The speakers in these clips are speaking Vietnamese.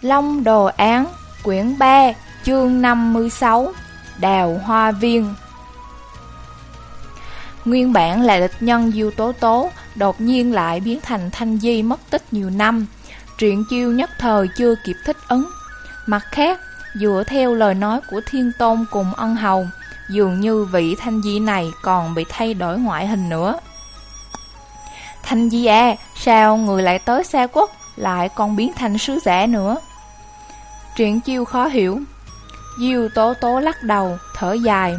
Long Đồ Án, quyển 3, chương 56, Đào Hoa Viên Nguyên bản là địch nhân Diêu Tố Tố, đột nhiên lại biến thành thanh di mất tích nhiều năm. Truyện chiêu nhất thời chưa kịp thích ứng. Mặt khác, dựa theo lời nói của Thiên Tôn cùng ân hầu, dường như vị thanh di này còn bị thay đổi ngoại hình nữa. Thanh di à, sao người lại tới xa quốc, lại còn biến thành sứ giả nữa? Truyện chiêu khó hiểu. Diêu Tố Tố lắc đầu, thở dài.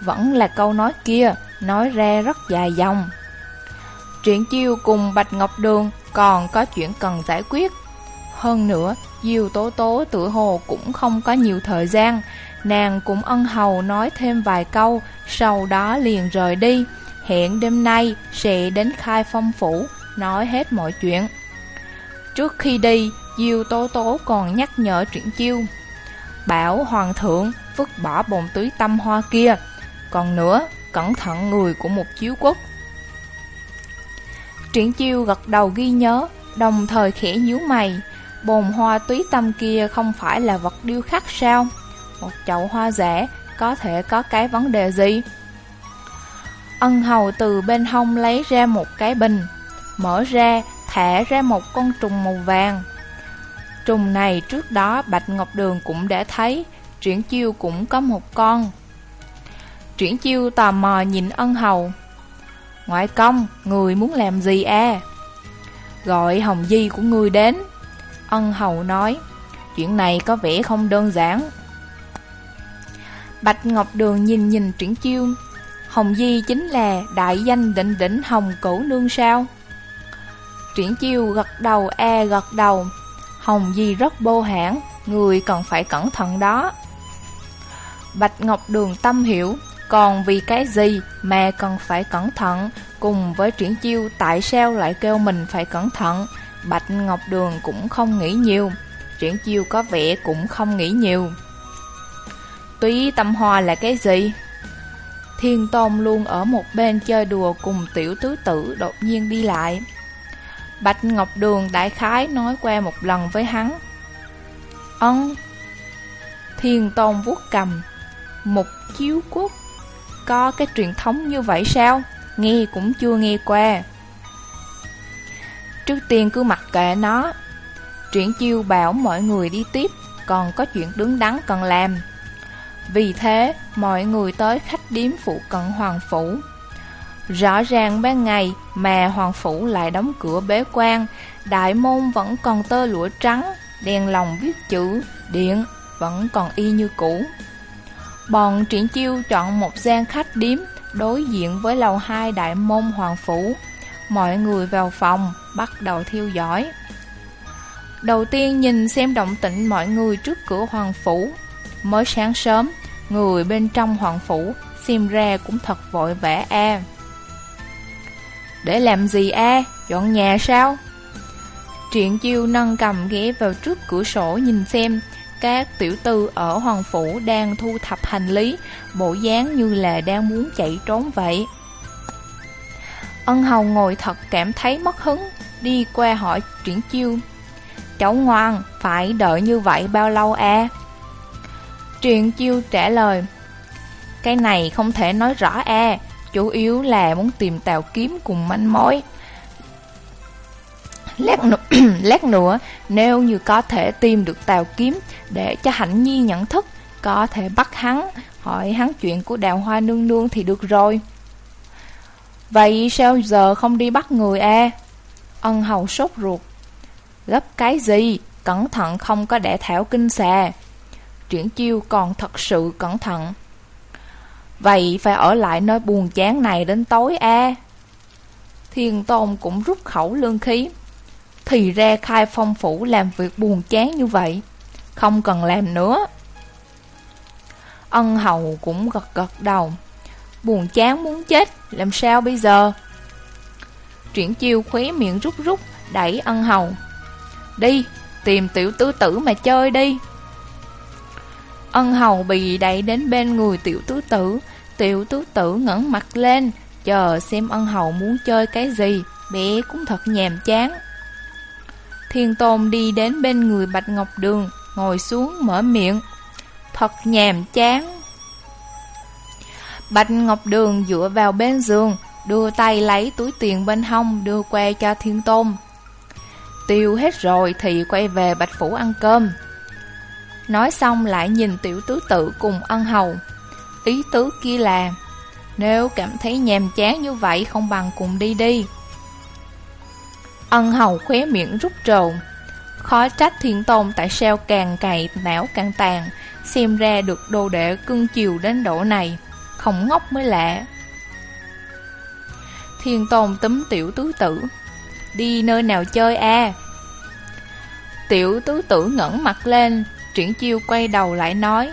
Vẫn là câu nói kia, nói ra rất dài dòng. Truyện chiêu cùng Bạch Ngọc Đường còn có chuyện cần giải quyết. Hơn nữa, Diêu Tố Tố tự hồ cũng không có nhiều thời gian, nàng cũng ân hầu nói thêm vài câu, sau đó liền rời đi. Hẹn đêm nay sẽ đến khai phong phủ, nói hết mọi chuyện. Trước khi đi, Diêu Tố Tố còn nhắc nhở Truyện Chiêu. Bảo Hoàng thượng vứt bỏ bồn túi tâm hoa kia. Còn nữa, cẩn thận người của một chiếu quốc. Triển chiêu gật đầu ghi nhớ, đồng thời khẽ nhíu mày. Bồn hoa túy tâm kia không phải là vật điêu khắc sao? Một chậu hoa rẻ có thể có cái vấn đề gì? Ân hầu từ bên hông lấy ra một cái bình, mở ra, thả ra một con trùng màu vàng. Trùng này trước đó Bạch Ngọc Đường cũng đã thấy, Triển chiêu cũng có một con. Triển chiêu tò mò nhìn ân hầu Ngoại công, người muốn làm gì à? Gọi Hồng Di của người đến Ân hầu nói Chuyện này có vẻ không đơn giản Bạch Ngọc Đường nhìn nhìn triển chiêu Hồng Di chính là đại danh định đỉnh Hồng Cửu Nương sao? Triển chiêu gật đầu e gật đầu. Hồng Di rất bô hãn, Người cần phải cẩn thận đó. Bạch Ngọc Đường tâm hiểu, còn vì cái gì mà cần phải cẩn thận? Cùng với triển chiêu, tại sao lại kêu mình phải cẩn thận? Bạch Ngọc Đường cũng không nghĩ nhiều. Triển chiêu có vẻ cũng không nghĩ nhiều. Túy tâm hoa là cái gì? Thiên Tôn luôn ở một bên chơi đùa cùng tiểu tứ tử đột nhiên đi lại Bạch Ngọc Đường đại khái nói qua một lần với hắn Ân Thiên Tôn vuốt cầm Một chiếu quốc có cái truyền thống như vậy sao? Nghe cũng chưa nghe qua. Trước tiên cứ mặc kệ nó. Triển chiêu bảo mọi người đi tiếp, còn có chuyện đứng đắn cần làm. Vì thế, mọi người tới khách điếm phụ cận Hoàng Phủ. Rõ ràng ban ngày mà Hoàng Phủ lại đóng cửa bế quan, đại môn vẫn còn tơ lụa trắng, đèn lồng viết chữ, điện vẫn còn y như cũ. Bọn triển chiêu chọn một gian khách điếm đối diện với lầu hai đại môn hoàng phủ. Mọi người vào phòng, bắt đầu theo dõi. Đầu tiên nhìn xem động tĩnh mọi người trước cửa hoàng phủ. Mới sáng sớm, người bên trong hoàng phủ xem ra cũng thật vội vã a. Để làm gì a? Dọn nhà sao? Triển chiêu nâng cầm ghé vào trước cửa sổ nhìn xem các tiểu tư ở Hoàng Phủ đang thu thập hành lý, bộ dáng như là đang muốn chạy trốn vậy. Ân hầu ngồi thật cảm thấy mất hứng, đi qua hỏi triển chiêu. Cháu ngoan, phải đợi như vậy bao lâu à? Triển chiêu trả lời, cái này không thể nói rõ à, chủ yếu là muốn tìm tàu kiếm cùng manh mối. Lát nữa, lát nữa, nếu như có thể tìm được tàu kiếm để cho Hạnh Nhi nhận thức, có thể bắt hắn, hỏi hắn chuyện của đào hoa nương nương thì được rồi. Vậy sao giờ không đi bắt người à? Ân hầu sốt ruột. Gấp cái gì? Cẩn thận không có đẻ thảo kinh xà. Triển chiêu còn thật sự cẩn thận. Vậy phải ở lại nơi buồn chán này đến tối à? Thiên Tôn cũng rút khẩu lương khí. Thì ra khai phong phủ làm việc buồn chán như vậy, Không cần làm nữa Ân hầu cũng gật gật đầu Buồn chán muốn chết, Làm sao bây giờ Triển chiêu khóe miệng rút rút, Đẩy ân hầu Đi, tìm tiểu tứ tử mà chơi đi Ân hầu bị đẩy đến bên người tiểu tứ tử Tiểu tứ tử ngẩng mặt lên chờ xem ân hầu muốn chơi cái gì, bé cũng thật nhàm chán. Thiên Tôn đi đến bên người Bạch Ngọc Đường, ngồi xuống mở miệng. Thật nhàm chán. Bạch Ngọc Đường dựa vào bên giường, đưa tay lấy túi tiền bên hông đưa qua cho Thiên Tôn. Tiêu hết rồi thì quay về Bạch Phủ ăn cơm. Nói xong lại nhìn tiểu tứ tự cùng ân hầu. Ý tứ kia là, nếu cảm thấy nhàm chán như vậy không bằng cùng đi đi. Ân hầu khóe miệng rút trồn. Khó trách thiên tôn tại sao càng cày não càng tàn, xem ra được đồ đệ cưng chiều đến độ này. Không ngốc mới lạ. Thiên tôn túm tiểu tứ tử. Đi nơi nào chơi a Tiểu tứ tử ngẩng mặt lên, triển chiêu quay đầu lại nói.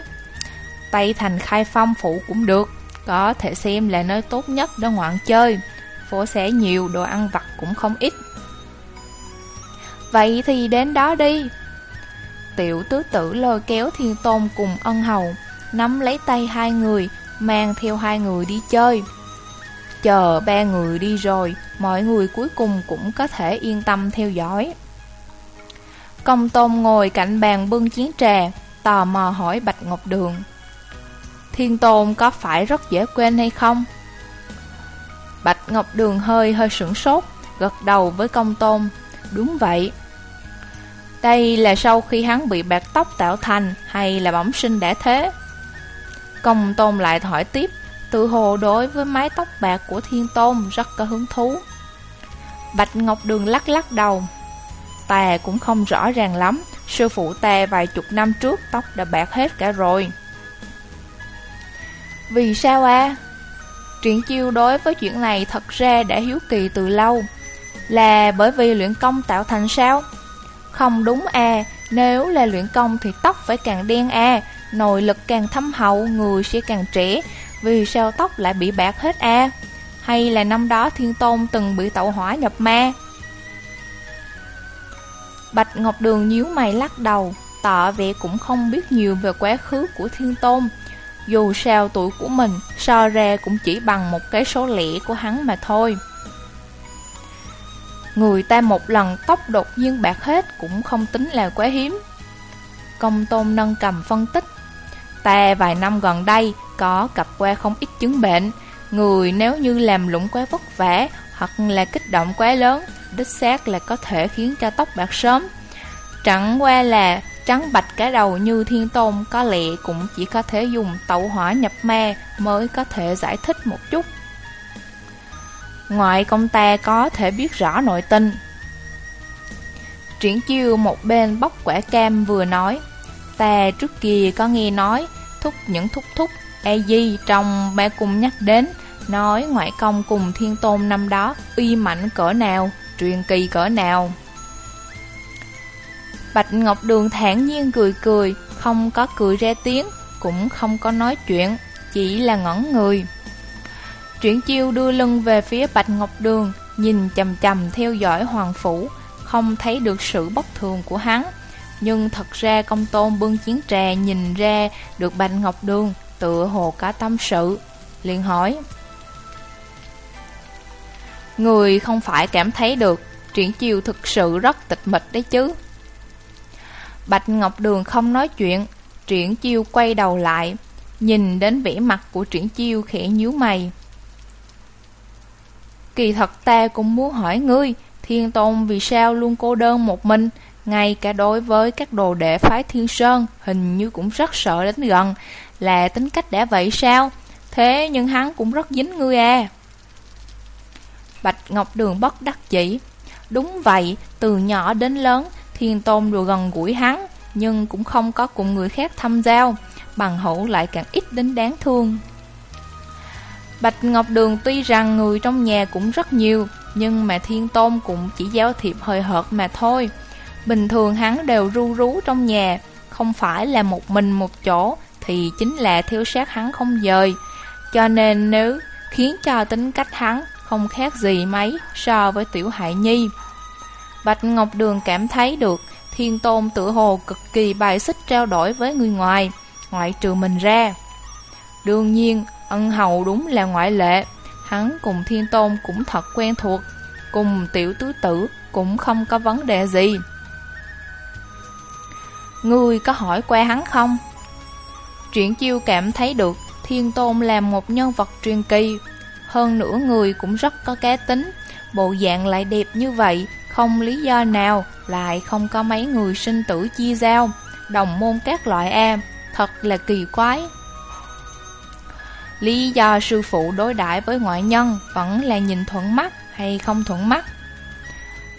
Tây thành khai phong phụ cũng được, có thể xem là nơi tốt nhất để ngoạn chơi. Phố xẻ nhiều, đồ ăn vặt cũng không ít. Vậy thì đến đó đi Tiểu tứ tử lôi kéo thiên tôn cùng ân hầu Nắm lấy tay hai người Mang theo hai người đi chơi Chờ ba người đi rồi Mọi người cuối cùng cũng có thể yên tâm theo dõi Công tôn ngồi cạnh bàn bưng chiến trà Tò mò hỏi Bạch Ngọc Đường Thiên tôn có phải rất dễ quên hay không? Bạch Ngọc Đường hơi hơi sửng sốt Gật đầu với công tôn Đúng vậy đây là sau khi hắn bị bạc tóc tạo thành hay là bẩm sinh đã thế? Công tôn lại hỏi tiếp, tự hồ đối với mái tóc bạc của thiên tôn rất có hứng thú. Bạch Ngọc Đường lắc lắc đầu. Ta cũng không rõ ràng lắm, sư phụ ta vài chục năm trước tóc đã bạc hết cả rồi. Vì sao à? Truyện chiêu đối với chuyện này thật ra đã hiếu kỳ từ lâu. Là bởi vì luyện công tạo thành sao? Không đúng à, nếu là luyện công thì tóc phải càng đen à, nội lực càng thâm hậu, người sẽ càng trẻ, vì sao tóc lại bị bạc hết a Hay là năm đó Thiên Tôn từng bị tẩu hỏa nhập ma? Bạch Ngọc Đường nhíu mày lắc đầu, tỏ vẻ cũng không biết nhiều về quá khứ của Thiên Tôn. Dù sao tuổi của mình so ra cũng chỉ bằng một cái số lẻ của hắn mà thôi. Người ta một lần tóc đột nhiên bạc hết cũng không tính là quá hiếm. Công tôn nâng cầm phân tích. Ta vài năm gần đây có cặp qua không ít chứng bệnh. Người nếu như làm lũng quá vất vả hoặc là kích động quá lớn, đích xác là có thể khiến cho tóc bạc sớm. Chẳng qua là trắng bạch cái đầu như thiên tôn, có lẽ cũng chỉ có thể dùng tẩu hỏa nhập ma mới có thể giải thích một chút. Ngoại công ta có thể biết rõ nội tình Triển chiêu một bên bóc quả cam vừa nói, Ta trước kia có nghe nói, Thúc những thúc thúc E di trong ba cùng nhắc đến, Nói ngoại công cùng thiên tôn năm đó Uy mạnh cỡ nào Truyền kỳ cỡ nào Bạch Ngọc Đường thản nhiên cười cười Không có cười ra tiếng Cũng không có nói chuyện Chỉ là ngẩn người Triển chiêu đưa lưng về phía Bạch Ngọc Đường, nhìn chầm chầm theo dõi Hoàng Phủ, không thấy được sự bất thường của hắn. Nhưng thật ra công tôn bưng chiến trà nhìn ra được Bạch Ngọc Đường tựa hồ cả tâm sự, liền hỏi. Người không phải cảm thấy được, triển chiêu thực sự rất tịch mịch đấy chứ. Bạch Ngọc Đường không nói chuyện, triển chiêu quay đầu lại, nhìn đến vẻ mặt của triển chiêu khẽ nhíu mày. Kỳ thật ta cũng muốn hỏi ngươi, thiên tôn vì sao luôn cô đơn một mình, ngay cả đối với các đồ đệ phái thiên sơn, hình như cũng rất sợ đến gần, là tính cách đã vậy sao? Thế nhưng hắn cũng rất dính ngươi à. Bạch Ngọc Đường bất đắc dĩ Đúng vậy, từ nhỏ đến lớn, thiên tôn đều gần gũi hắn, nhưng cũng không có cùng người khác thăm giao, bằng hữu lại càng ít đến đáng thương. Bạch Ngọc Đường tuy rằng người trong nhà cũng rất nhiều, nhưng mà Thiên Tôn cũng chỉ giao thiệp hơi hợt mà thôi. Bình thường hắn đều ru rú trong nhà, không phải là một mình một chỗ, thì chính là theo sát hắn không dời. Cho nên nếu khiến cho tính cách hắn không khác gì mấy so với Tiểu hải Nhi. Bạch Ngọc Đường cảm thấy được Thiên Tôn tự hồ cực kỳ bài xích trao đổi với người ngoài, ngoại trừ mình ra. Đương nhiên, Ân hầu đúng là ngoại lệ Hắn cùng thiên tôn cũng thật quen thuộc Cùng tiểu tứ tử cũng không có vấn đề gì Ngươi có hỏi qua hắn không? Triển chiêu cảm thấy được Thiên tôn là một nhân vật truyền kỳ hơn nữa người cũng rất có cá tính. Bộ dạng lại đẹp như vậy, Không lý do nào Lại không có mấy người sinh tử chia giao, Đồng môn các loại A, Thật là kỳ quái. Lý do sư phụ đối đãi với ngoại nhân Vẫn là nhìn thuận mắt hay không thuận mắt?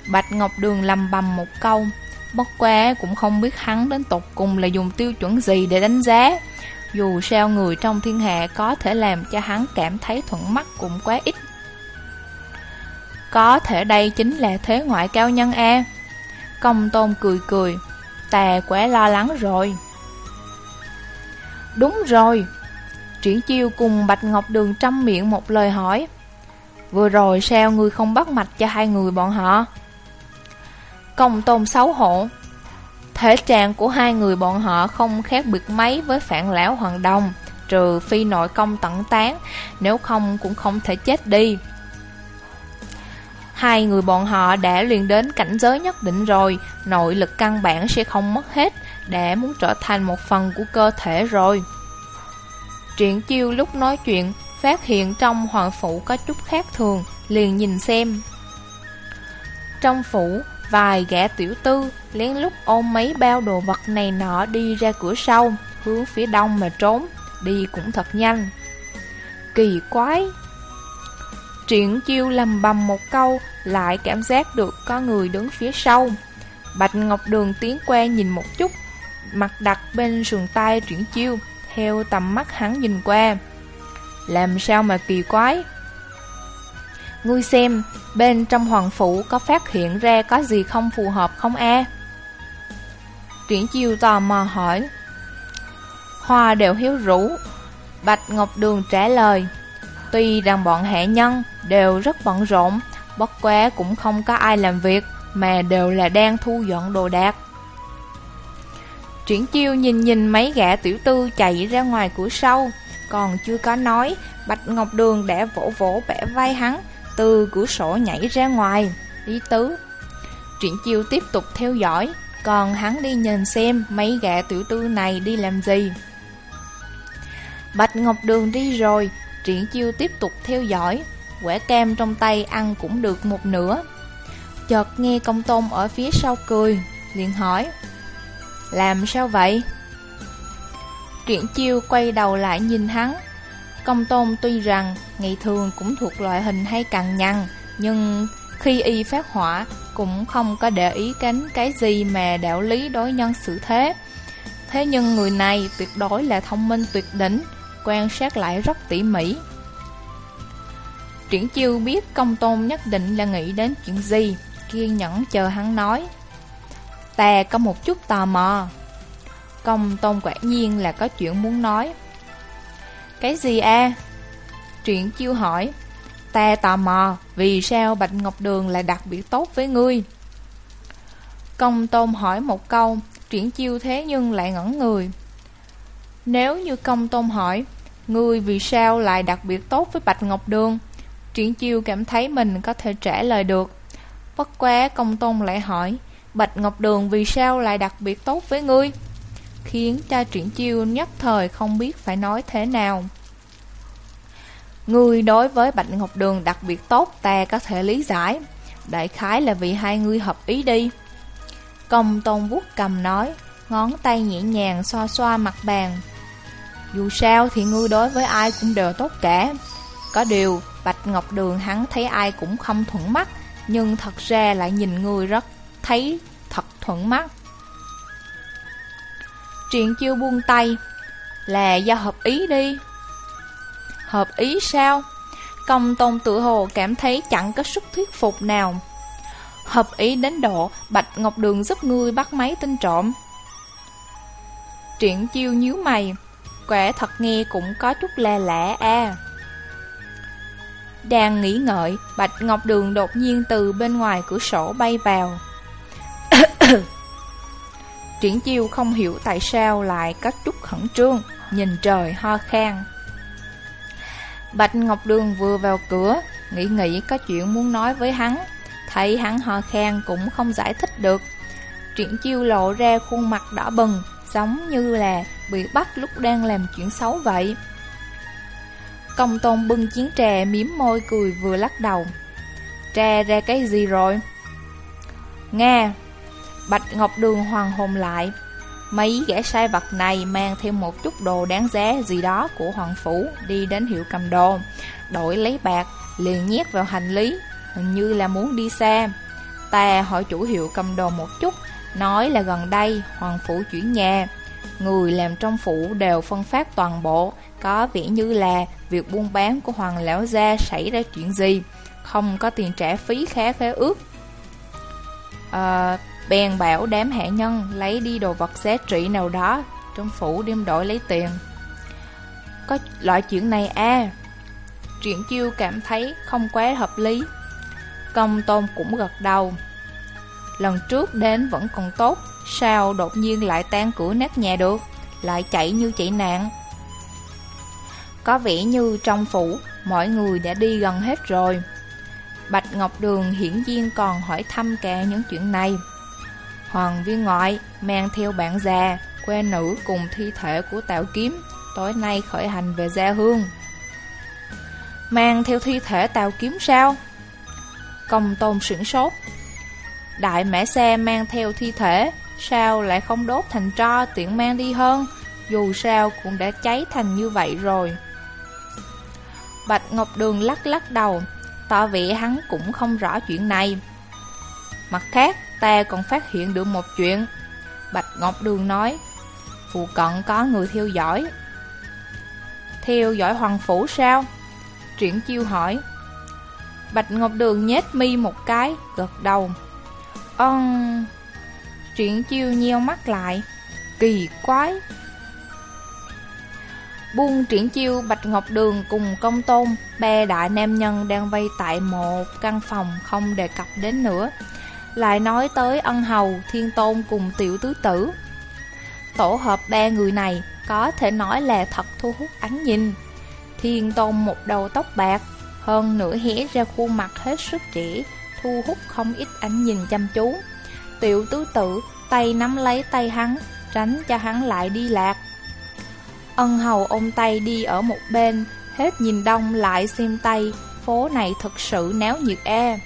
Bạch Ngọc Đường lầm bầm một câu, Bất quá cũng không biết hắn đến tục cùng là dùng tiêu chuẩn gì để đánh giá. Dù sao người trong thiên hạ có thể làm cho hắn cảm thấy thuận mắt cũng quá ít. Có thể đây chính là thế ngoại cao nhân A. Công tôn cười cười tà quá lo lắng rồi. Đúng rồi, Triển chiêu cùng Bạch Ngọc Đường trăm miệng một lời hỏi, Vừa rồi sao người không bắt mạch cho hai người bọn họ? Công tôn xấu hổ Thể trạng của hai người bọn họ không khác biệt mấy với phản lão hoàng đồng Trừ phi nội công tận tán, Nếu không cũng không thể chết đi. Hai người bọn họ đã liền đến cảnh giới nhất định rồi, Nội lực căn bản sẽ không mất hết, Đã muốn trở thành một phần của cơ thể rồi. Triển chiêu lúc nói chuyện, Phát hiện trong hoàng phủ có chút khác thường, Liền nhìn xem. Trong phủ Vài gã tiểu tư lén lút ôm mấy bao đồ vật này nọ đi ra cửa sau, Hướng phía đông mà trốn. Đi cũng thật nhanh. Kỳ quái. Triển chiêu lầm bầm một câu, Lại cảm giác được có người đứng phía sau. Bạch Ngọc Đường tiến qua nhìn một chút, Mặt đặt bên sườn tay triển chiêu, Theo tầm mắt hắn nhìn qua. Làm sao mà kỳ quái? Ngươi xem, Bên trong hoàng phủ có phát hiện ra có gì không phù hợp không e? a? Triển chiêu tò mò hỏi. Hoa đều hiếu rũ. Bạch Ngọc Đường trả lời. Tuy rằng bọn hạ nhân đều rất bận rộn, Bất quá cũng không có ai làm việc, Mà đều là đang thu dọn đồ đạc. Triển chiêu nhìn nhìn mấy gã tiểu tư chạy ra ngoài cửa sau. Còn chưa có nói, Bạch Ngọc Đường đã vỗ vỗ bẻ vai hắn từ cửa sổ nhảy ra ngoài. Ý tứ Triển chiêu tiếp tục theo dõi, Còn hắn đi nhìn xem mấy gã tiểu tư này đi làm gì. Bạch Ngọc Đường đi rồi Triển chiêu tiếp tục theo dõi Quả cam trong tay ăn cũng được một nửa. Chợt nghe công tôn ở phía sau cười, liền hỏi, Làm sao vậy? Triển chiêu quay đầu lại nhìn hắn Công tôn tuy rằng ngày thường cũng thuộc loại hình hay cằn nhằn, Nhưng khi y phát hỏa cũng không có để ý cánh cái gì mà đạo lý đối nhân xử thế. Thế nhưng người này tuyệt đối là thông minh tuyệt đỉnh, Quan sát lại rất tỉ mỉ. Triển chiêu biết công tôn nhất định là nghĩ đến chuyện gì, Kiên nhẫn chờ hắn nói. Ta có một chút tò mò. Công tôn quả nhiên là có chuyện muốn nói. Cái gì a? À? Chiêu hỏi Ta tò mò Vì sao Bạch Ngọc Đường lại đặc biệt tốt với ngươi Công tôn hỏi một câu, Truyện chiêu thế nhưng lại ngẩn người Nếu như công tôn hỏi, Ngươi vì sao lại đặc biệt tốt với Bạch Ngọc Đường, Truyện chiêu cảm thấy mình có thể trả lời được Bất quá công tôn lại hỏi, Bạch Ngọc Đường vì sao lại đặc biệt tốt với ngươi Khiến cha triển chiêu nhất thời không biết phải nói thế nào. Ngươi đối với Bạch Ngọc Đường đặc biệt tốt, ta có thể lý giải. Đại khái là vì hai ngươi hợp ý đi. Công tôn vuốt cầm nói, Ngón tay nhẹ nhàng xoa xoa mặt bàn. Dù sao thì ngươi đối với ai cũng đều tốt cả. Có điều, Bạch Ngọc Đường hắn thấy ai cũng không thuận mắt, Nhưng thật ra lại nhìn người rất thấy thật thuận mắt. Triện chiêu buông tay Là do hợp ý đi Hợp ý sao? Công tôn tự hồ cảm thấy chẳng có sức thuyết phục nào Hợp ý đến độ Bạch Ngọc Đường giúp ngươi bắt máy tinh trộm Triển chiêu nhíu mày Quả thật nghe cũng có chút lạ lạ a đang nghĩ ngợi, Bạch Ngọc Đường đột nhiên từ bên ngoài cửa sổ bay vào. Triển chiêu không hiểu tại sao lại có chút khẩn trương, nhìn trời ho khan. Bạch Ngọc Đường vừa vào cửa, nghĩ nghĩ có chuyện muốn nói với hắn. Thấy hắn ho khan cũng không giải thích được. Triển chiêu lộ ra khuôn mặt đỏ bừng, giống như là bị bắt lúc đang làm chuyện xấu vậy. Công tôn bưng chiến trà miếm môi cười vừa lắc đầu. Trà ra cái gì rồi? Nga Bạch Ngọc Đường hoàng hồn lại Mấy gã sai vật này mang theo một chút đồ đáng giá gì đó của Hoàng Phủ đi đến hiệu cầm đồ, đổi lấy bạc, liền nhét vào hành lý, hình như là muốn đi xa. Ta hỏi chủ hiệu cầm đồ một chút, nói là gần đây Hoàng Phủ chuyển nhà. Người làm trong phủ đều phân phát toàn bộ, có vẻ như là việc buôn bán của Hoàng Lão Gia xảy ra chuyện gì, không có tiền trả phí khá khá ước. À, Bèn bảo đám hạ nhân lấy đi đồ vật giá trị nào đó, Trong phủ đem đổi lấy tiền. Có loại chuyện này à? Triển chiêu cảm thấy không quá hợp lý. Công tôn cũng gật đầu. Lần trước đến vẫn còn tốt, Sao đột nhiên lại tan cửa nát nhà được, Lại chạy như chạy nạn? Có vẻ như trong phủ Mọi người đã đi gần hết rồi. Bạch Ngọc Đường hiển nhiên còn hỏi thăm cả những chuyện này. Hoàng viên ngoại mang theo bạn già, quê nữ cùng thi thể của Tạo Kiếm, tối nay khởi hành về Gia Hương. Mang theo thi thể Tạo Kiếm sao? Công tôn sửng sốt. Đại mã xe mang theo thi thể, sao lại không đốt thành tro tiện mang đi hơn, dù sao cũng đã cháy thành như vậy rồi. Bạch Ngọc Đường lắc lắc đầu, tỏ vẻ hắn cũng không rõ chuyện này. Mặt khác, ta còn phát hiện được một chuyện. Bạch Ngọc Đường nói, phụ cận có người theo dõi. Theo dõi hoàng phủ sao? Triển chiêu hỏi. Bạch Ngọc Đường nhét mi một cái, gật đầu. Ơn... Triển chiêu nheo mắt lại. Kỳ quái. Buông triển chiêu Bạch Ngọc Đường cùng công tôn, ba đại nam nhân đang vây tại một căn phòng không đề cập đến nữa lại nói tới ân hầu, thiên tôn cùng tiểu tứ tử. Tổ hợp ba người này có thể nói là thật thu hút ánh nhìn. Thiên tôn một đầu tóc bạc, hơn nửa hé ra khuôn mặt hết sức trẻ, thu hút không ít ánh nhìn chăm chú. Tiểu tứ tử tay nắm lấy tay hắn, tránh cho hắn lại đi lạc. Ân hầu ôm tay đi ở một bên, hết nhìn đông lại xem tay, phố này thật sự náo nhiệt e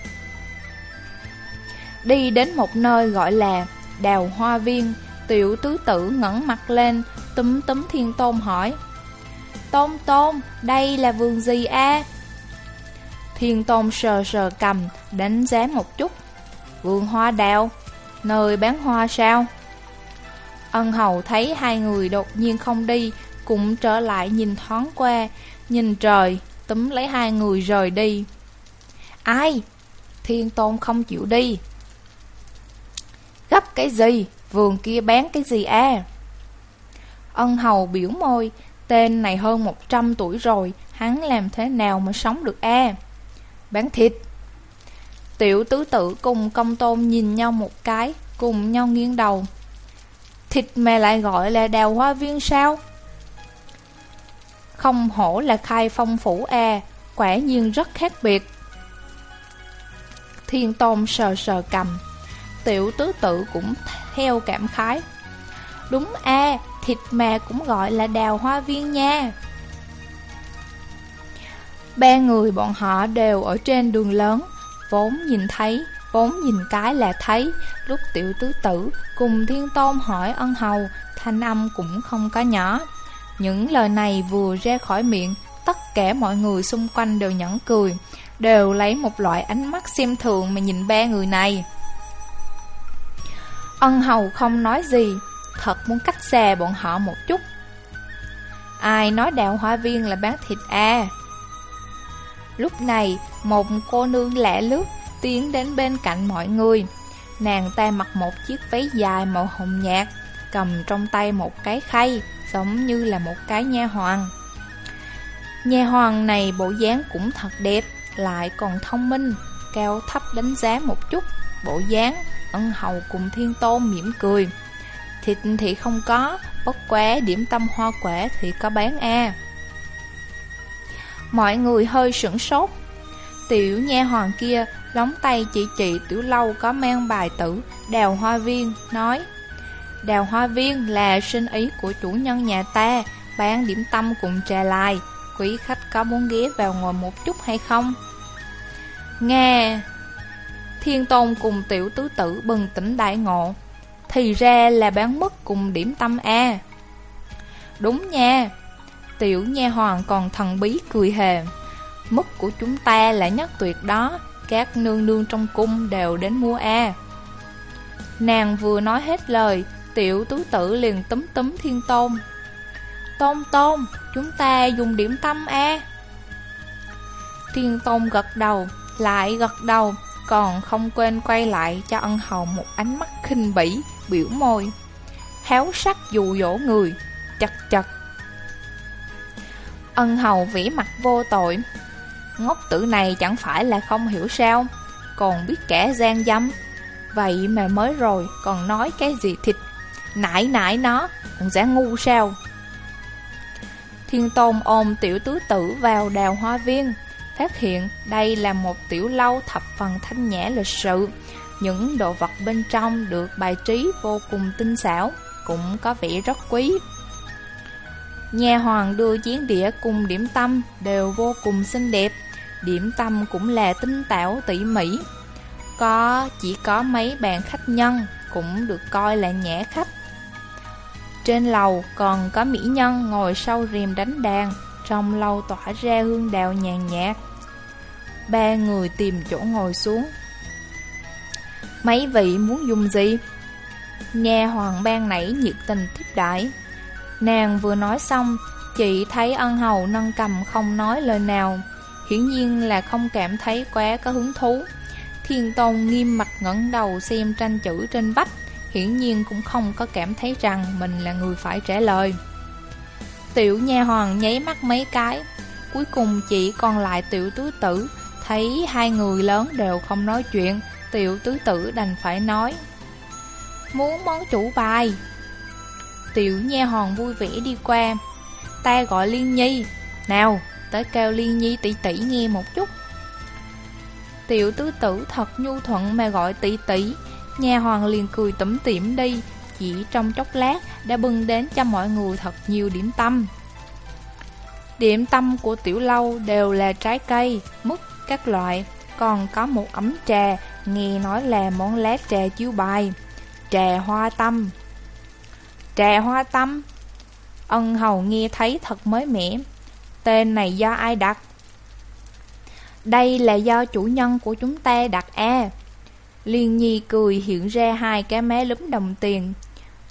đi đến một nơi gọi là Đào Hoa Viên, tiểu tứ tử ngẩng mặt lên, túm túm thiên tôn hỏi. Tôn tôn, đây là vườn gì a? Thiên tôn sờ sờ cầm, đánh giá một chút. Vườn hoa đào, nơi bán hoa sao? Ân hầu thấy hai người đột nhiên không đi, cũng trở lại nhìn thoáng qua, nhìn trời, túm lấy hai người rời đi. Ai? Thiên tôn không chịu đi, Gấp cái gì? Vườn kia bán cái gì à? Ân hầu biểu môi, tên này hơn 100 tuổi rồi, hắn làm thế nào mà sống được à? Bán thịt. Tiểu tứ tử cùng công tôn nhìn nhau một cái, cùng nhau nghiêng đầu. Thịt mà lại gọi là đào hoa viên sao? Không hổ là khai phong phủ à, quả nhiên rất khác biệt. Thiên tôn sờ sờ cầm, Tiểu tứ tự cũng theo cảm khái. Đúng a thịt mà cũng gọi là đào hoa viên nha. Ba người bọn họ đều ở trên đường lớn Vốn nhìn thấy, vốn nhìn cái là thấy. Lúc tiểu tứ tử cùng thiên tôn hỏi ân hầu Thanh âm cũng không có nhỏ. Những lời này vừa ra khỏi miệng Tất cả mọi người xung quanh đều nhẫn cười Đều lấy một loại ánh mắt xem thường mà nhìn ba người này. Ân hầu không nói gì, Thật muốn cách xè bọn họ một chút. Ai nói đào hoa viên là bán thịt à? Lúc này, Một cô nương lẻ lướt Tiến đến bên cạnh mọi người. Nàng ta mặc một chiếc váy dài màu hồng nhạt, Cầm trong tay một cái khay, Giống như là một cái nha hoàng Nha hoàng này bộ dáng cũng thật đẹp, Lại còn thông minh, Cao thấp đánh giá một chút, Bộ dáng Ân hầu cùng thiên tôn mỉm cười. Thịt thì không có Bất quá điểm tâm hoa quả thì có bán a. Mọi người hơi sửng sốt. Tiểu nha hoàng kia lóng tay chỉ chỉ tiểu lâu có mang bài tử, Đào Hoa Viên, nói, Đào Hoa Viên là sinh ý của chủ nhân nhà ta, Bán điểm tâm cùng trà lai Quý khách có muốn ghé vào ngồi một chút hay không? Nghe Thiên Tôn cùng tiểu tứ tử bừng tỉnh đại ngộ. Thì ra là bán mất cùng điểm tâm A. Đúng nha, Tiểu nha hoàng còn thần bí cười hề. Mức của chúng ta là nhất tuyệt đó, Các nương nương trong cung đều đến mua A. Nàng vừa nói hết lời, Tiểu tứ tử liền túm túm thiên tôn. Tôn tôn, Chúng ta dùng điểm tâm A. Thiên tôn gật đầu, Lại gật đầu. Còn không quên quay lại cho ân hầu một ánh mắt khinh bỉ, Biểu môi, Héo sắc dụ dỗ người, Chật chật. Ân hầu vĩ mặt vô tội, Ngốc tử này chẳng phải là không hiểu sao, Còn biết kẻ gian dâm. Vậy mà mới rồi còn nói cái gì thịt nãi nãi nó Còn giả ngu sao? Thiên Tôn ôm tiểu tứ tử vào đào hoa viên Phát hiện đây là một tiểu lâu thập phần thanh nhã lịch sự. Những đồ vật bên trong được bài trí vô cùng tinh xảo, Cũng có vẻ rất quý. Nhà hoàng đưa chiến đĩa cùng điểm tâm đều vô cùng xinh đẹp. Điểm tâm cũng là tinh tảo, tỉ mỉ. Có, chỉ có mấy bàn khách nhân cũng được coi là nhã khách. Trên lầu còn có mỹ nhân ngồi sau rìm đánh đàn, Trong lâu tỏa ra hương đào nhàn nhạt. Ba người tìm chỗ ngồi xuống Mấy vị muốn dùng gì? Nhà hoàng ban nãy nhiệt tình tiếp đãi Nàng vừa nói xong, chị thấy ân hầu nâng cầm không nói lời nào. Hiển nhiên là không cảm thấy quá có hứng thú. Thiên Tôn nghiêm mặt ngẩng đầu xem tranh chữ trên vách, hiển nhiên cũng không có cảm thấy rằng mình là người phải trả lời. Tiểu nha hoàng nháy mắt mấy cái, cuối cùng chỉ còn lại tiểu tứ tử, thấy hai người lớn đều không nói chuyện, tiểu tứ tử đành phải nói. Muốn món chủ bài, Tiểu nha hòn vui vẻ đi qua. Ta gọi Liên Nhi. Nào, tới kêu Liên Nhi tỷ tỷ nghe một chút. Tiểu tứ tử thật nhu thuận mà gọi tỷ tỷ. Nha hoàng liền cười tủm tỉm đi Chỉ trong chốc lát đã bưng đến cho mọi người thật nhiều điểm tâm. Điểm tâm của tiểu lâu đều là trái cây, mứt, các loại. Còn có một ấm trà, nghe nói là món lá trà chiếu bài. Trà hoa tâm. Trà hoa tâm. Ân hầu nghe thấy thật mới mẻ. Tên này do ai đặt? Đây là do chủ nhân của chúng ta đặt A. Liên Nhi cười hiện ra hai cái mé lúm đồng tiền.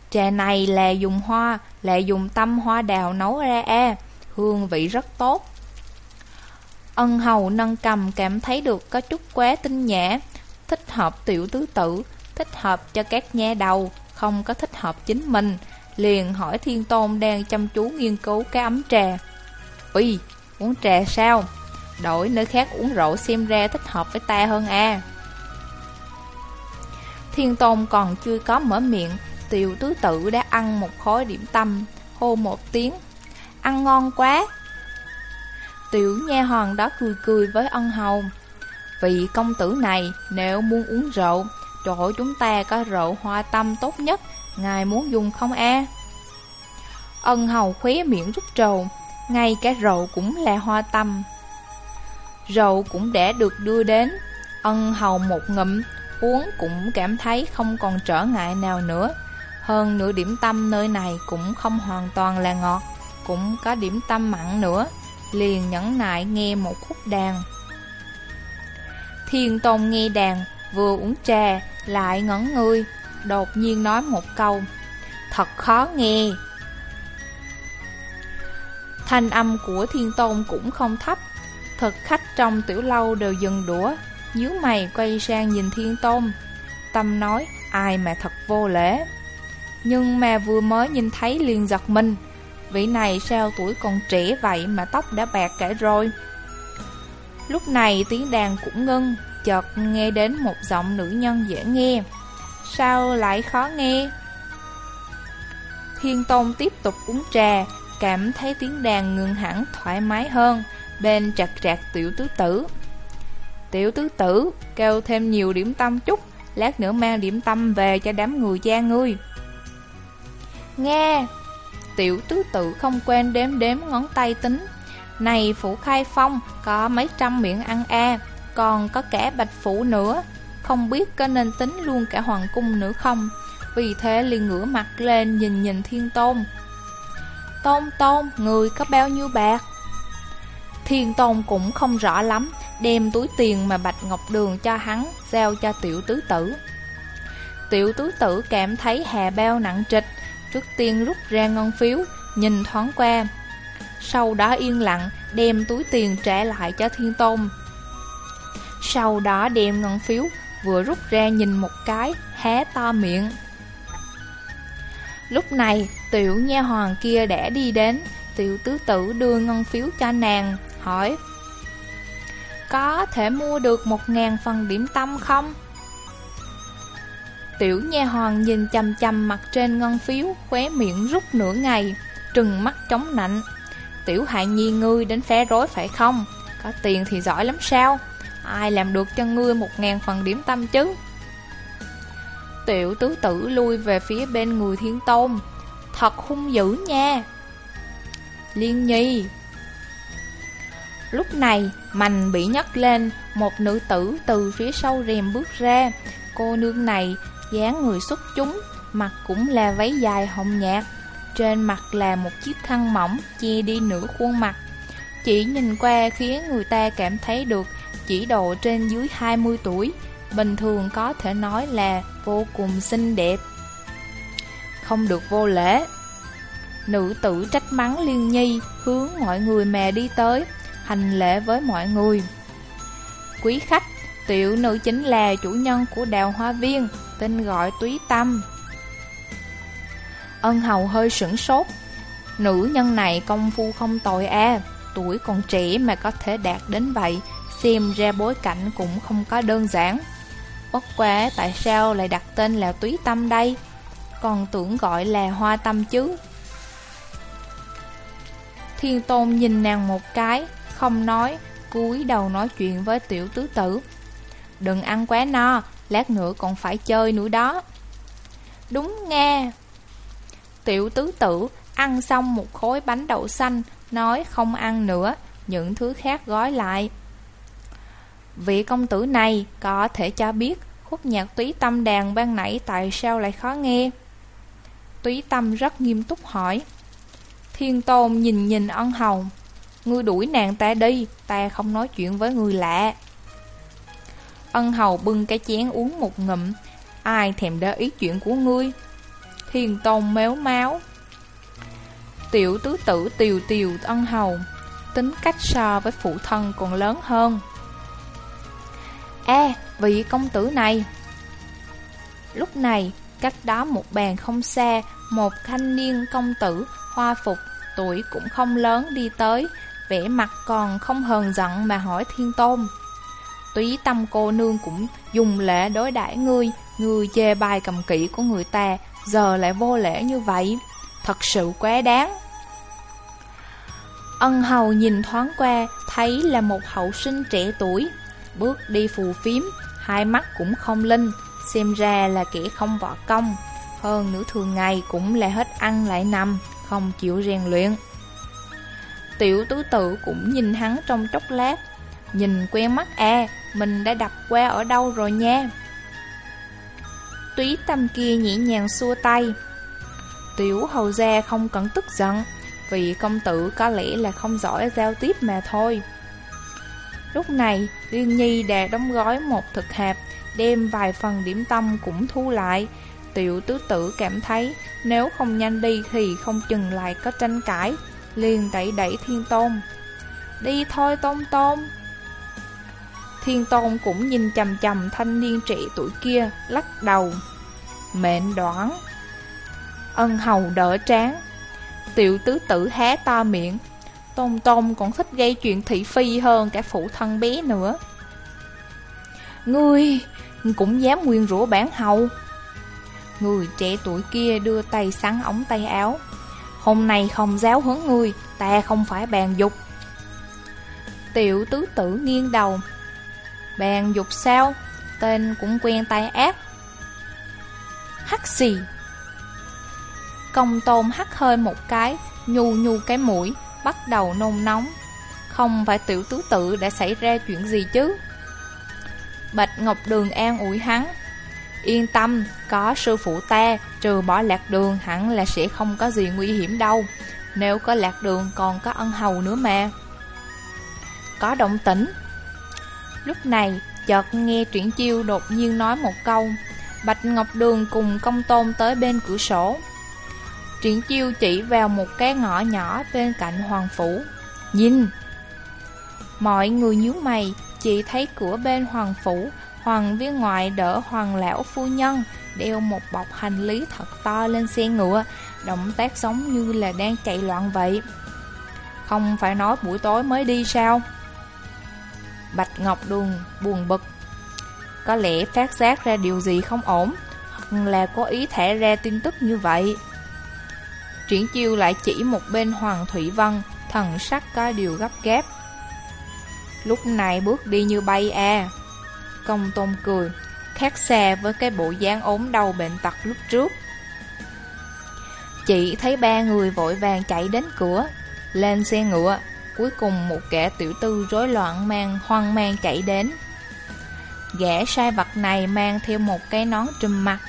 Trà này là dùng hoa, là dùng tâm hoa đào nấu ra A. Hương vị rất tốt. Ân hầu nâng cầm cảm thấy được có chút quá tinh nhã Thích hợp tiểu tứ tử Thích hợp cho các nha đầu Không có thích hợp chính mình liền hỏi Thiên Tôn đang chăm chú nghiên cứu cái ấm trà. Ui, uống trà sao? Đổi nơi khác uống rượu xem ra thích hợp với ta hơn a. Thiên Tôn còn chưa có mở miệng, tiểu tứ tử đã ăn một khối điểm tâm, hô một tiếng. Ăn ngon quá! Tiểu nha hoàng đó cười cười với ân hầu. Vị công tử này, nếu muốn uống rượu, chỗ chúng ta có rượu hoa tâm tốt nhất, Ngài muốn dùng không a? Ân hầu khóe miệng rút trầu, ngay cả rượu cũng là hoa tâm. Rượu cũng đã được đưa đến, ân hầu một ngụm, uống cũng cảm thấy không còn trở ngại nào nữa. Hơn nửa điểm tâm nơi này cũng không hoàn toàn là ngọt, cũng có điểm tâm mặn nữa, liền nhẫn nại nghe một khúc đàn. Thiên Tôn nghe đàn, vừa uống trà, lại ngẩn người, đột nhiên nói một câu, thật khó nghe. Thanh âm của thiên tôn cũng không thấp Thực khách trong tiểu lâu đều dừng đũa nhíu mày quay sang nhìn thiên tôn Tâm nói ai mà thật vô lễ Nhưng mà vừa mới nhìn thấy liền giật mình Vị này sao tuổi còn trẻ vậy mà tóc đã bạc cả rồi Lúc này tiếng đàn cũng ngưng Chợt nghe đến một giọng nữ nhân dễ nghe Sao lại khó nghe Thiên Tôn tiếp tục uống trà Cảm thấy tiếng đàn ngừng hẳn thoải mái hơn bên chặt chặt tiểu tứ tử. Tiểu tứ tử, kêu thêm nhiều điểm tâm chút, lát nữa mang điểm tâm về cho đám người cha ngươi. Nghe, tiểu tứ tử không quên đếm đếm ngón tay tính. Này phủ khai phong, có mấy trăm miệng ăn a còn có kẻ bạch phủ nữa. Không biết có nên tính luôn cả hoàng cung nữa không? Vì thế liền ngửa mặt lên nhìn nhìn thiên tôn. Tôn tôn, người có bao nhiêu bạc? Thiên tôn cũng không rõ lắm, đem túi tiền mà Bạch Ngọc Đường cho hắn, giao cho tiểu tứ tử. Tiểu tứ tử cảm thấy hà bao nặng trịch, trước tiên rút ra ngân phiếu, nhìn thoáng qua. Sau đó yên lặng, đem túi tiền trả lại cho thiên tôn. Sau đó đem ngân phiếu, vừa rút ra nhìn một cái, hé to miệng. Lúc này, tiểu nha hoàng kia đã đi đến, tiểu tứ tử đưa ngân phiếu cho nàng, hỏi Có thể mua được một ngàn phần điểm tâm không? Tiểu nha hoàng nhìn chầm chầm mặt trên ngân phiếu, khóe miệng rút nửa ngày, trừng mắt chống nạnh. Tiểu hại nhi ngươi đến phé rối phải không? Có tiền thì giỏi lắm sao? Ai làm được cho ngươi một ngàn phần điểm tâm chứ? Tiểu tứ tử lui về phía bên người thiên tôn Thật hung dữ nha Liên nhi Lúc này Mành bị nhấc lên Một nữ tử từ phía sau rèm bước ra Cô nương này dáng người xuất chúng, Mặt cũng là váy dài hồng nhạt. Trên mặt là một chiếc khăn mỏng Che đi nửa khuôn mặt. Chỉ nhìn qua khiến người ta cảm thấy được Chỉ độ trên dưới 20 tuổi, Bình thường có thể nói là vô cùng xinh đẹp. Không được vô lễ. Nữ tử trách mắng liên nhi, Hướng mọi người mà đi tới, Hành lễ với mọi người. Quý khách, Tiểu nữ chính là chủ nhân của đào hoa viên. Tên gọi Túy Tâm. Ân hầu hơi sửng sốt. Nữ nhân này công phu không tội a Tuổi còn trẻ mà có thể đạt đến vậy, Xem ra bối cảnh cũng không có đơn giản. Bất quá tại sao lại đặt tên là túy tâm đây? Còn tưởng gọi là hoa tâm chứ? Thiên tôn nhìn nàng một cái, Không nói, cúi đầu nói chuyện với tiểu tứ tử. Đừng ăn quá no Lát nữa còn phải chơi nữa đó Đúng nghe Tiểu tứ tử ăn xong một khối bánh đậu xanh Nói không ăn nữa Những thứ khác gói lại Vị công tử này có thể cho biết khúc nhạc túy tâm đàn ban nãy tại sao lại khó nghe? Túy tâm rất nghiêm túc hỏi. Thiên tôn nhìn nhìn ân hầu. Ngươi đuổi nàng ta đi, ta không nói chuyện với người lạ. Ân hầu bưng cái chén uống một ngụm, ai thèm đỡ ý chuyện của ngươi. Thiên tôn méo máu. Tiểu tứ tử tiều tiều ân hầu, tính cách so với phụ thân còn lớn hơn. A, vị công tử này Lúc này, cách đó một bàn không xa Một thanh niên công tử, hoa phục Tuổi cũng không lớn đi tới vẻ mặt còn không hờn giận mà hỏi thiên tôn Túy tâm cô nương cũng dùng lễ đối đãi ngươi Ngươi chê bài cầm kỹ của người ta, Giờ lại vô lễ như vậy. Thật sự quá đáng. Ân hầu nhìn thoáng qua, Thấy là một hậu sinh trẻ tuổi. Bước đi phù phiếm, Hai mắt cũng không linh, Xem ra là kẻ không võ công. Hơn nữa thường ngày cũng là hết ăn lại nằm, Không chịu rèn luyện. Tiểu tứ tự cũng nhìn hắn trong chốc lát, Nhìn quen mắt à mình đã đập qua ở đâu rồi nha Túy tâm kia nhẹ nhàng xua tay Tiểu hầu gia không cần tức giận Vì công tử có lẽ là không giỏi giao tiếp mà thôi Lúc này, Liên Nhi đã đóng gói một thực hạp, đem vài phần điểm tâm cũng thu lại. Tiểu tứ tử cảm thấy nếu không nhanh đi thì không chừng lại có tranh cãi, liền đẩy đẩy thiên tôn. Đi thôi tôn tôn. Thiên tôn cũng nhìn chầm chầm thanh niên trẻ tuổi kia, lắc đầu. Mệnh đoán. Ân hầu đỡ tráng. Tiểu tứ tử hé to miệng, Tôn Tôn còn thích gây chuyện thị phi hơn cả phụ thân bé nữa Ngươi cũng dám nguyên rủa bản hầu Người trẻ tuổi kia đưa tay sắn ống tay áo Hôm nay không giáo huấn ngươi Ta không phải bàn dục Tiểu tứ tử nghiêng đầu bàn dục sao Tên cũng quen tay ác Hắc xì. Công tôn hắt hơi một cái Nhu nhu cái mũi Bắt đầu nôn nóng. Không phải tiểu tứ tự đã xảy ra chuyện gì chứ? Bạch Ngọc Đường an ủi hắn. Yên tâm, có sư phụ ta Trừ bỏ lạc đường hẳn là sẽ không có gì nguy hiểm đâu. Nếu có lạc đường còn có ân hầu nữa mà. Có động tĩnh Lúc này, chợt nghe Truyện Chiêu đột nhiên nói một câu. Bạch Ngọc Đường cùng công tôn tới bên cửa sổ. Triển chiêu chỉ vào một cái ngõ nhỏ bên cạnh hoàng phủ. Nhìn! Mọi người nhíu mày, Chỉ thấy cửa bên hoàng phủ, Hoàng viên ngoại đỡ hoàng lão phu nhân, Đeo một bọc hành lý thật to lên xe ngựa, Động tác giống như là đang chạy loạn vậy. Không phải nói buổi tối mới đi sao? Bạch Ngọc Đường buồn bực. Có lẽ phát giác ra điều gì không ổn Hoặc là có ý thẻ ra tin tức như vậy? Triển chiêu lại chỉ một bên Hoàng Thủy Vân Thần sắc có điều gấp gáp. Lúc này bước đi như bay à. Công tôn cười, Khác xa với cái bộ dáng ốm đau bệnh tật lúc trước. Chị thấy ba người vội vàng chạy đến cửa, Lên xe ngựa. Cuối cùng một kẻ tiểu tư rối loạn mang hoang mang chạy đến Gã sai vật này mang theo một cái nón trùm mặt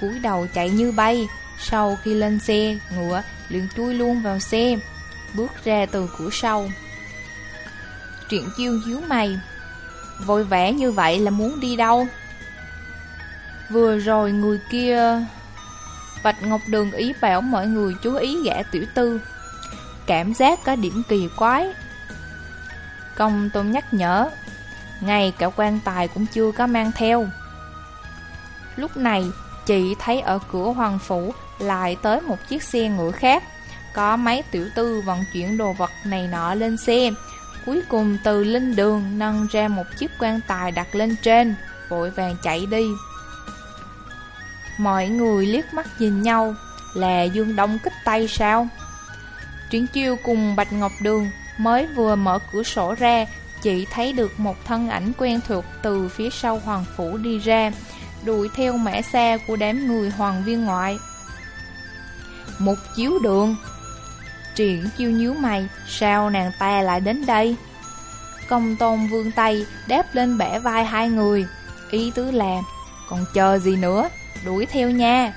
cúi đầu chạy như bay sau khi lên xe, ngựa liền chui luôn vào xe, bước ra từ cửa sau. Truyện chiêu nhíu mày, vội vẻ như vậy là muốn đi đâu? Vừa rồi người kia... Bạch Ngọc Đường ý bảo mọi người chú ý gã tiểu tư. Cảm giác có điểm kỳ quái. Công tôn nhắc nhở, ngay cả quan tài cũng chưa có mang theo. Lúc này, chị thấy ở cửa hoàng phủ lại tới một chiếc xe ngựa khác. Có mấy tiểu tư vận chuyển đồ vật này nọ lên xe. Cuối cùng từ linh đường nâng ra một chiếc quan tài đặt lên trên, vội vàng chạy đi. Mọi người liếc mắt nhìn nhau, là Dương Đông kích tay sao? Triển chiêu cùng Bạch Ngọc Đường mới vừa mở cửa sổ ra, chỉ thấy được một thân ảnh quen thuộc từ phía sau hoàng phủ đi ra, đuổi theo mã xe của đám người hoàng viên ngoại. Một chiếu đường. Triển chiêu nhíu mày Sao nàng ta lại đến đây? Công tôn vương tay Đáp lên bẻ vai hai người Ý tứ là Còn chờ gì nữa Đuổi theo nha.